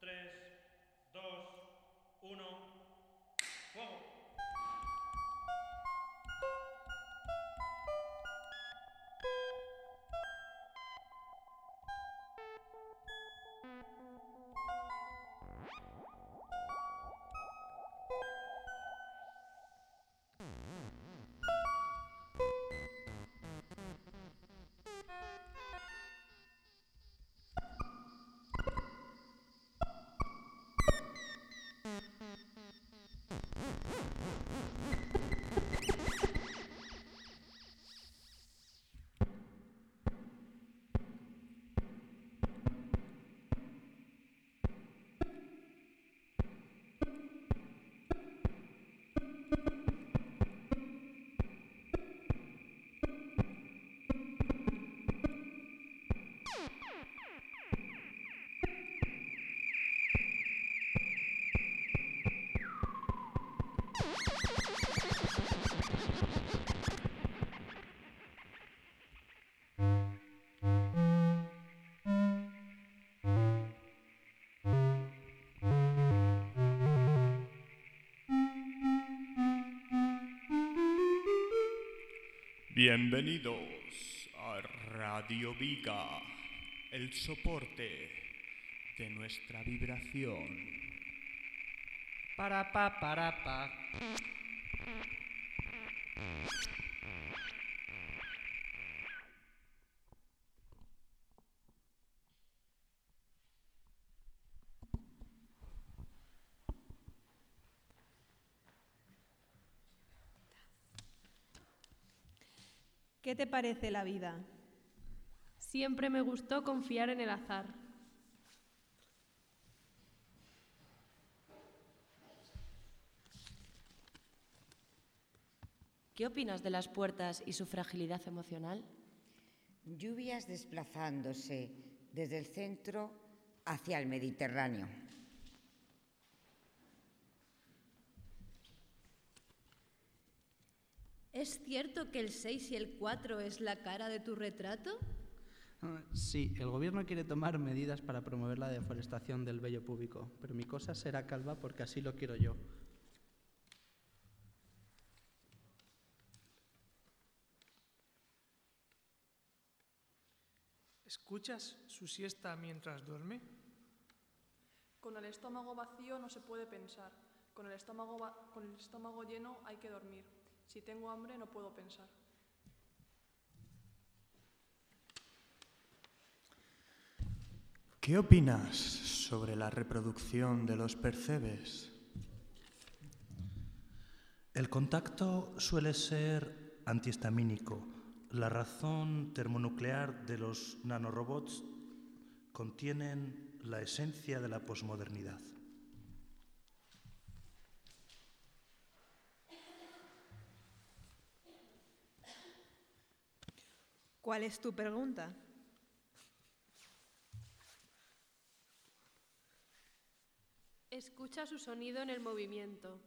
3, 2, 1. ¡Fuego! Bienvenidos a Radio Viga, el soporte de nuestra vibración. Para pa para pa. ¿Qué te parece la vida? Siempre me gustó confiar en el azar. ¿Qué opinas de las puertas y su fragilidad emocional? Lluvias desplazándose desde el centro hacia el Mediterráneo. ¿Es cierto que el 6 y el 4 es la cara de tu retrato? Ah, Sí, el gobierno quiere tomar medidas para promover la deforestación del vello público, pero mi cosa será calva porque así lo quiero yo. ¿Escuchas su siesta mientras duerme? Con el estómago vacío no se puede pensar. Con el estómago, con el estómago lleno hay que dormir. Si tengo hambre no puedo pensar. ¿Qué opinas sobre la reproducción de los percebes? El contacto suele ser antihistamínico. La razón termonuclear de los nanorobots contienen la esencia de la posmodernidad. ¿Cuál es tu pregunta? Escucha su sonido en el movimiento.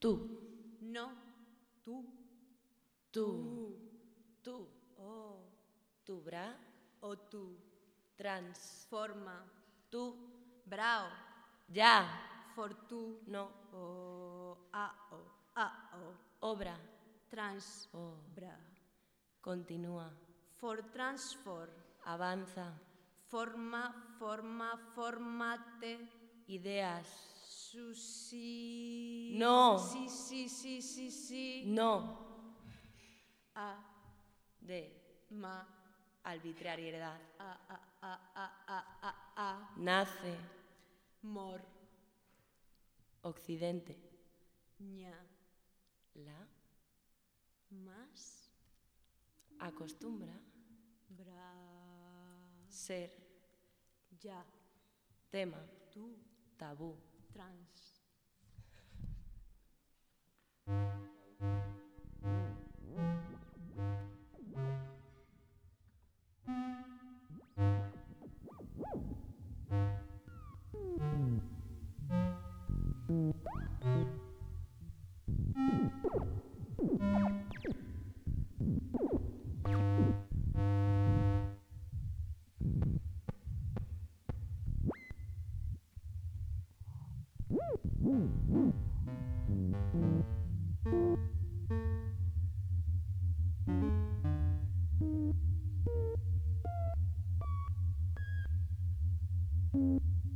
Tú. No. Tú. Tú. Tú. Oh. Tu bra. O tú. Transforma. Tú. Brao. Ya. Fortú. No. O. A. O. A. O. Obra. Trans. Oh. Bra. Continúa. For transform. Avanza. Forma, forma, formate. Ideas. Susi. No. Sí, sí, sí, sí, sí. No. A. De. Ma. Arbitrariedad. A, a, a, a, a, a, a. Nace. Mor. Occidente. ña. La. Más. Acostumbra. Bra. Ser. Ya. Tema. Tú. Tabú. Trans.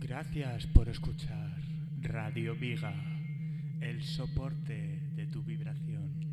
Gracias por escuchar Radio Viga, el soporte de tu vibración.